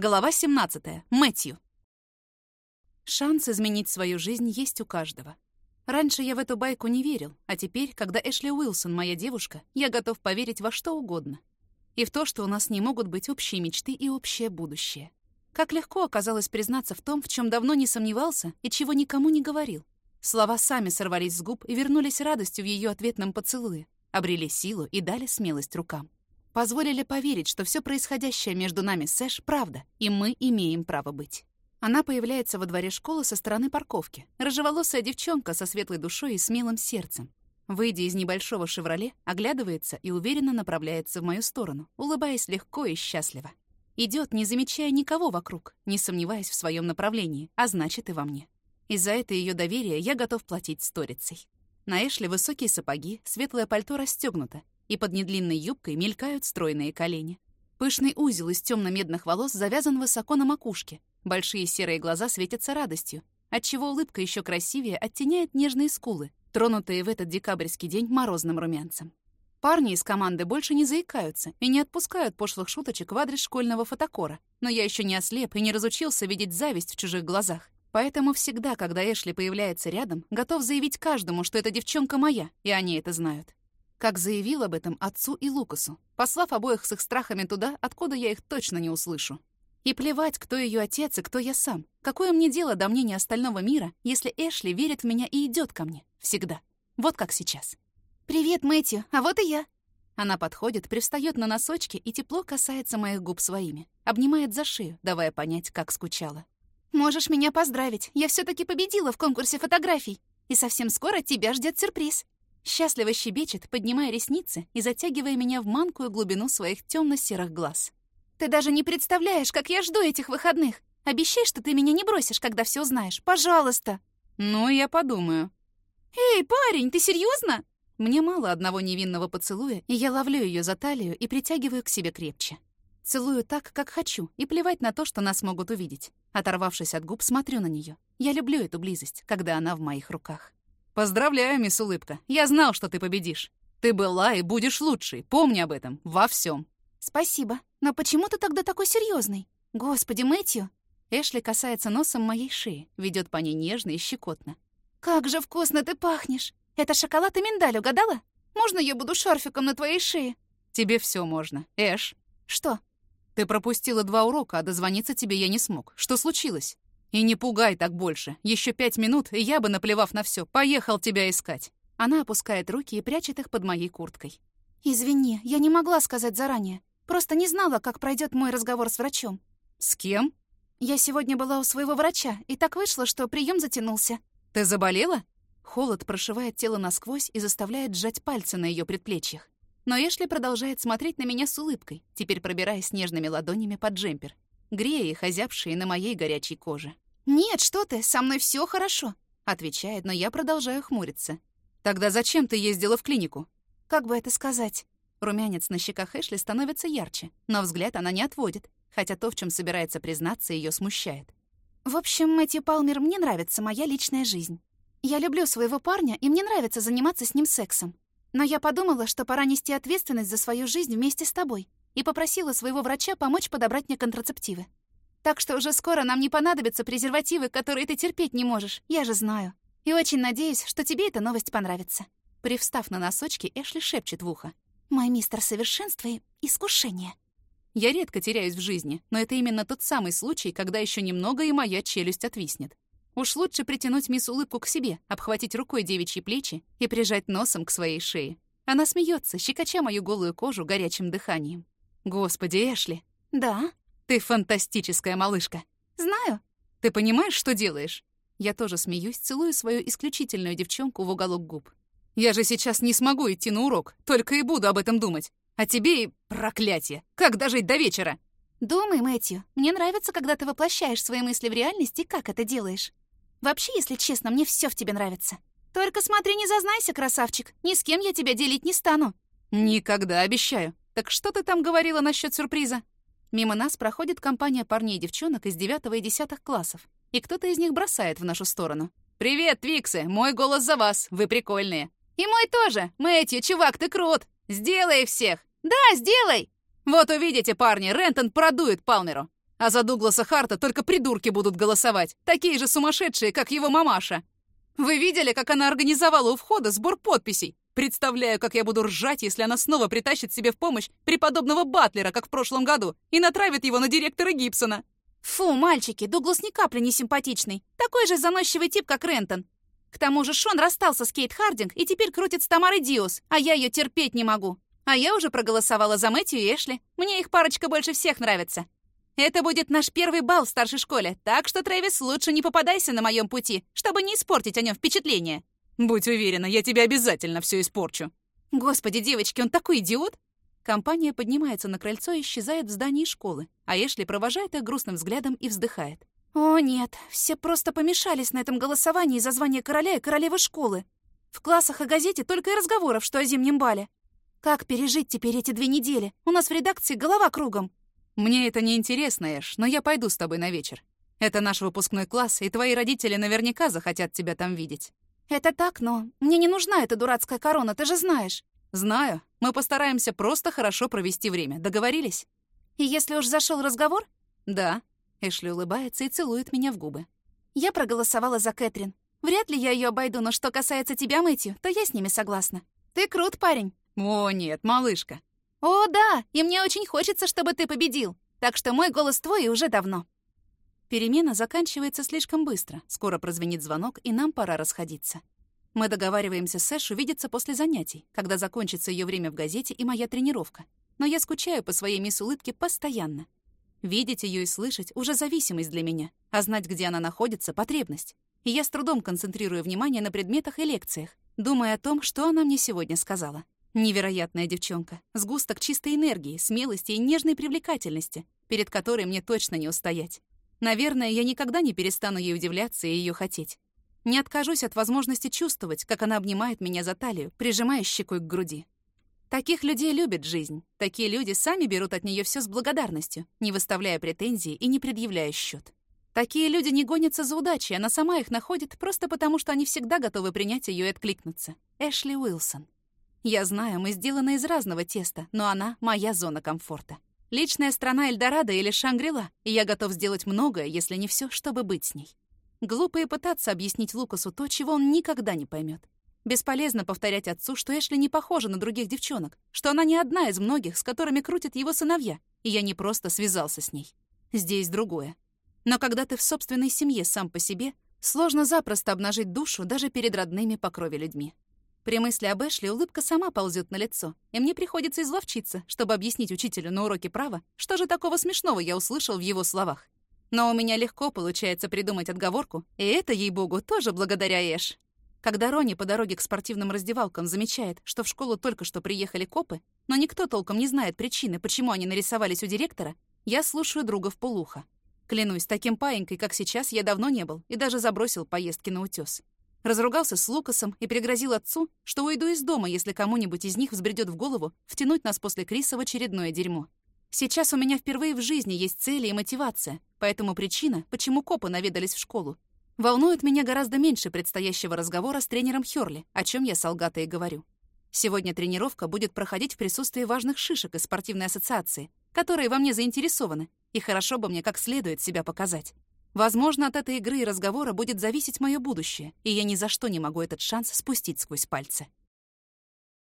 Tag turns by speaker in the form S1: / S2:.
S1: Глава 17. Мэтью. Шанс изменить свою жизнь есть у каждого. Раньше я в эту байку не верил, а теперь, когда Эшли Уилсон моя девушка, я готов поверить во что угодно. И в то, что у нас не могут быть общие мечты и общее будущее. Как легко оказалось признаться в том, в чем давно не сомневался и чего никому не говорил. Слова сами сорвались с губ и вернулись радостью в ее ответном поцелуе, обрели силу и дали смелость рукам позволили поверить, что все происходящее между нами с Эш — правда, и мы имеем право быть. Она появляется во дворе школы со стороны парковки. Рыжеволосая девчонка со светлой душой и смелым сердцем. Выйдя из небольшого «Шевроле», оглядывается и уверенно направляется в мою сторону, улыбаясь легко и счастливо. Идет, не замечая никого вокруг, не сомневаясь в своем направлении, а значит и во мне. Из-за этой ее доверия я готов платить сторицей. На Эшли высокие сапоги, светлое пальто расстегнуто, и под недлинной юбкой мелькают стройные колени. Пышный узел из темно-медных волос завязан высоко на макушке. Большие серые глаза светятся радостью, отчего улыбка еще красивее оттеняет нежные скулы, тронутые в этот декабрьский день морозным румянцем. Парни из команды больше не заикаются и не отпускают пошлых шуточек в адрес школьного фотокора, но я еще не ослеп и не разучился видеть зависть в чужих глазах. Поэтому всегда, когда Эшли появляется рядом, готов заявить каждому, что эта девчонка моя, и они это знают как заявил об этом отцу и Лукасу, послав обоих с их страхами туда, откуда я их точно не услышу. И плевать, кто ее отец и кто я сам. Какое мне дело до мнения остального мира, если Эшли верит в меня и идет ко мне. Всегда. Вот как сейчас. «Привет, Мэтью, а вот и я». Она подходит, привстает на носочки и тепло касается моих губ своими. Обнимает за шею, давая понять, как скучала. «Можешь меня поздравить. Я все таки победила в конкурсе фотографий. И совсем скоро тебя ждет сюрприз». Счастливо щебечет, поднимая ресницы и затягивая меня в манкую глубину своих темно-серых глаз. «Ты даже не представляешь, как я жду этих выходных! Обещай, что ты меня не бросишь, когда все узнаешь. Пожалуйста!»
S2: «Ну, я подумаю».
S1: «Эй, парень, ты серьезно? Мне мало одного невинного поцелуя, и я ловлю ее за талию и притягиваю к себе крепче. Целую так, как хочу, и плевать на то, что нас могут увидеть. Оторвавшись от губ, смотрю на нее. Я люблю эту близость, когда она в моих руках.
S2: «Поздравляю, мисс Улыбка. Я знал, что ты победишь. Ты была и будешь лучшей. Помни об этом. Во всем.
S1: «Спасибо. Но почему ты тогда такой серьезный? Господи, Мэтью!» Эшли касается носом моей шеи, ведет по ней нежно и щекотно. «Как же вкусно ты пахнешь! Это шоколад и миндаль, угадала? Можно я буду шарфиком на твоей шее?»
S2: «Тебе все можно. Эш!»
S1: «Что?»
S2: «Ты пропустила два урока, а дозвониться тебе я не смог. Что случилось?» «И не пугай так больше. Еще пять минут, и я бы, наплевав на все, поехал тебя искать».
S1: Она опускает руки и прячет их под моей курткой. «Извини, я не могла сказать заранее. Просто не знала, как пройдет мой разговор с врачом».
S2: «С кем?»
S1: «Я сегодня была у своего врача, и так вышло, что прием затянулся».
S2: «Ты заболела?»
S1: Холод прошивает тело насквозь и заставляет сжать пальцы на ее предплечьях. Но Эшли продолжает смотреть на меня с улыбкой, теперь пробираясь нежными ладонями под джемпер грея их озябшие на моей горячей коже. «Нет, что ты, со мной все хорошо», — отвечает, но я продолжаю хмуриться.
S2: «Тогда зачем ты ездила в клинику?»
S1: «Как бы это сказать?» Румянец на щеках Эшли становится ярче, но взгляд она не отводит, хотя то, в чем собирается признаться, ее смущает. «В общем, Мэтью Палмер, мне нравится моя личная жизнь. Я люблю своего парня, и мне нравится заниматься с ним сексом. Но я подумала, что пора нести ответственность за свою жизнь вместе с тобой и попросила своего врача помочь подобрать мне контрацептивы. Так что уже скоро нам не понадобятся презервативы, которые ты терпеть не можешь, я же знаю. И очень надеюсь, что тебе эта новость понравится». Привстав на носочки, Эшли шепчет в ухо. «Мой мистер совершенства и искушение».
S2: Я редко теряюсь в жизни, но это именно тот самый случай, когда еще немного и моя челюсть отвиснет. Уж лучше притянуть мисс Улыбку к себе, обхватить рукой девичьи плечи и прижать носом к своей шее. Она смеется, щекоча мою голую кожу горячим дыханием. Господи, Эшли.
S1: Да?
S2: Ты фантастическая малышка.
S1: Знаю.
S2: Ты понимаешь, что делаешь? Я тоже смеюсь, целую свою исключительную девчонку в уголок губ. Я же сейчас не смогу идти на урок, только и буду об этом думать. А тебе и проклятие. Как дожить до вечера?
S1: Думай, Мэтью. Мне нравится, когда ты воплощаешь свои мысли в реальность и как это делаешь. Вообще, если честно, мне все в тебе нравится. Только смотри, не зазнайся, красавчик. Ни с кем я тебя делить не стану.
S2: Никогда, обещаю. «Так что ты там говорила насчет сюрприза?» Мимо нас проходит компания парней и девчонок из девятого и десятых классов, и кто-то из них бросает в нашу сторону. «Привет, Твиксы! Мой голос за вас! Вы прикольные!»
S1: «И мой тоже! Мэтью, чувак, ты крут! Сделай всех!» «Да, сделай!»
S2: «Вот увидите, парни, Рентон продует Палмеру!»
S1: А за Дугласа Харта только придурки будут голосовать, такие же сумасшедшие, как его мамаша. Вы видели, как она организовала у входа сбор подписей? Представляю, как я буду ржать, если она снова притащит себе в помощь преподобного Батлера, как в прошлом году, и натравит его на директора Гибсона.
S2: Фу, мальчики, Дуглас ни капли не симпатичный. Такой же заносчивый тип, как Рентон. К тому же Шон расстался с Кейт Хардинг и теперь крутит с Тамарой Диос, а я ее терпеть не могу. А я уже проголосовала за Мэтью и Эшли. Мне их парочка больше всех нравится. Это будет наш первый бал в старшей школе, так что, Трэвис, лучше не попадайся на моем пути, чтобы не испортить о нем впечатление.
S1: Будь уверена, я тебе обязательно все испорчу.
S2: Господи, девочки, он такой идиот! Компания поднимается на крыльцо и исчезает в здании школы, а Эшли провожает их грустным взглядом и вздыхает. «О, нет, все просто помешались на этом голосовании за звание короля и королевы школы. В классах и газете только и разговоров, что о зимнем бале. Как пережить теперь эти две недели? У нас в редакции голова кругом».
S1: «Мне это не интересно, Эш, но я пойду с тобой на вечер. Это наш выпускной класс, и твои родители наверняка захотят тебя там видеть».
S2: «Это так, но мне не нужна эта дурацкая корона, ты же знаешь».
S1: «Знаю. Мы постараемся просто хорошо провести время. Договорились?»
S2: «И если уж зашел разговор?»
S1: «Да». Эшли улыбается и целует меня в губы.
S2: «Я проголосовала за Кэтрин. Вряд ли я ее обойду, но что касается тебя, Мэтью, то я с ними согласна. Ты крут, парень».
S1: «О, нет, малышка».
S2: «О, да, и мне очень хочется, чтобы ты победил. Так что мой голос твой уже давно».
S1: Перемена заканчивается слишком быстро. Скоро прозвенит звонок, и нам пора расходиться. Мы договариваемся с Эш увидеться после занятий, когда закончится ее время в газете и моя тренировка. Но я скучаю по своей мисс Улыбке постоянно. Видеть ее и слышать — уже зависимость для меня, а знать, где она находится — потребность. И я с трудом концентрирую внимание на предметах и лекциях, думая о том, что она мне сегодня сказала. Невероятная девчонка, сгусток чистой энергии, смелости и нежной привлекательности, перед которой мне точно не устоять. Наверное, я никогда не перестану ей удивляться и ее хотеть. Не откажусь от возможности чувствовать, как она обнимает меня за талию, прижимая щекой к груди. Таких людей любит жизнь. Такие люди сами берут от нее все с благодарностью, не выставляя претензий и не предъявляя счет. Такие люди не гонятся за удачей, она сама их находит просто потому, что они всегда готовы принять ее и откликнуться. Эшли Уилсон. Я знаю, мы сделаны из разного теста, но она — моя зона комфорта. Личная страна Эльдорадо или Шангрила, и я готов сделать многое, если не все, чтобы быть с ней. Глупо и пытаться объяснить Лукасу то, чего он никогда не поймет. Бесполезно повторять отцу, что Эшли не похожа на других девчонок, что она не одна из многих, с которыми крутят его сыновья, и я не просто связался с ней. Здесь другое. Но когда ты в собственной семье сам по себе, сложно запросто обнажить душу даже перед родными по крови людьми. При мысли об Эшли улыбка сама ползет на лицо, и мне приходится изловчиться, чтобы объяснить учителю на уроке права, что же такого смешного я услышал в его словах. Но у меня легко получается придумать отговорку, и это, ей-богу, тоже благодаря Эш. Когда Рони по дороге к спортивным раздевалкам замечает, что в школу только что приехали копы, но никто толком не знает причины, почему они нарисовались у директора, я слушаю друга в полухо. Клянусь, таким паинькой, как сейчас, я давно не был и даже забросил поездки на утёс. Разругался с Лукасом и пригрозил отцу, что уйду из дома, если кому-нибудь из них взбредёт в голову втянуть нас после Криса в очередное дерьмо. Сейчас у меня впервые в жизни есть цели и мотивация, поэтому причина, почему копы наведались в школу, Волнует меня гораздо меньше предстоящего разговора с тренером Хёрли, о чем я солгата и говорю. Сегодня тренировка будет проходить в присутствии важных шишек из спортивной ассоциации, которые во мне заинтересованы, и хорошо бы мне как следует себя показать. Возможно, от этой игры и разговора будет зависеть мое будущее, и я ни за что не могу этот шанс спустить сквозь пальцы.